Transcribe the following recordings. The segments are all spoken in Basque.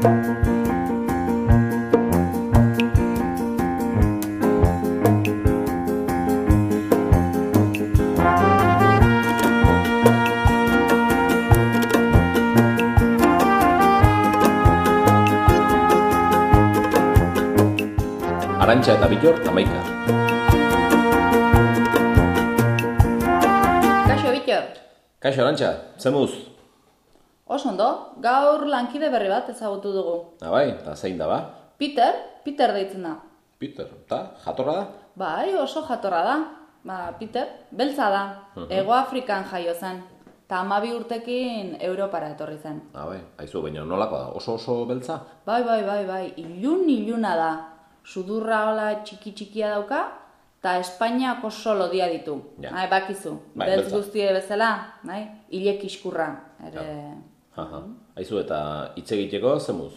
Arantxa eta Bitor, amaika. Kaixo, Bitxor. Kaixo, Arantxa, zemuz? Oso ondo, gaur lankide berri bat ezagutu dugu. Ah, bai, eta zein da, ba? Peter, Peter deitzen da. Peter, eta jatorra da? Bai, oso jatorra da. Ba, Peter, beltza da. Ego Afrikan jaio zen. Ta amabi urtekin Europara etorri zen. Ah, bai, aizu, baina nolakoa da, oso oso beltza? Bai, bai, bai, bai, ilun iluna da. Sudurra hola txiki txikia dauka, eta Espainiak oso lodia ditu. Ja. Bai, bakizu, Bai, beltz guztie bezala, bai, hilek iskurra. Ere... Aha. Aizu, eta hitz egiteko zemuz?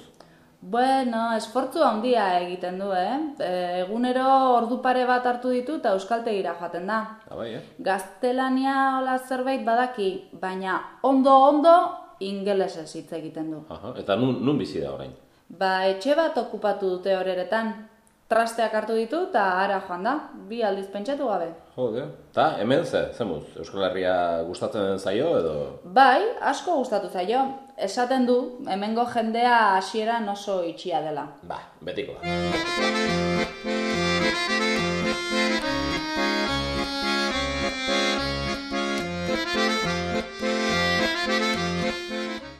Bueno, esfortzu handia egiten du, eh? E, egunero ordu pare bat hartu ditu eta euskaltegira joaten da. Ah, bai, eh? Gaztelania hola zerbait badaki, baina ondo-ondo ingelesez hitz egiten du. Aha. Eta nun, nun bizi da orain? Ba, etxe bat okupatu dute horeretan. Trasteak hartu ditu eta ara joan da, bi aldiz pentsatu gabe. Jode. Ta, hemen ze, zemuz? Euskal Herria gustatzen zaio edo... Bai, asko gustatu zaio. Esaten du, hemengo jendea hasieran oso itxia dela. Ba, betikoa.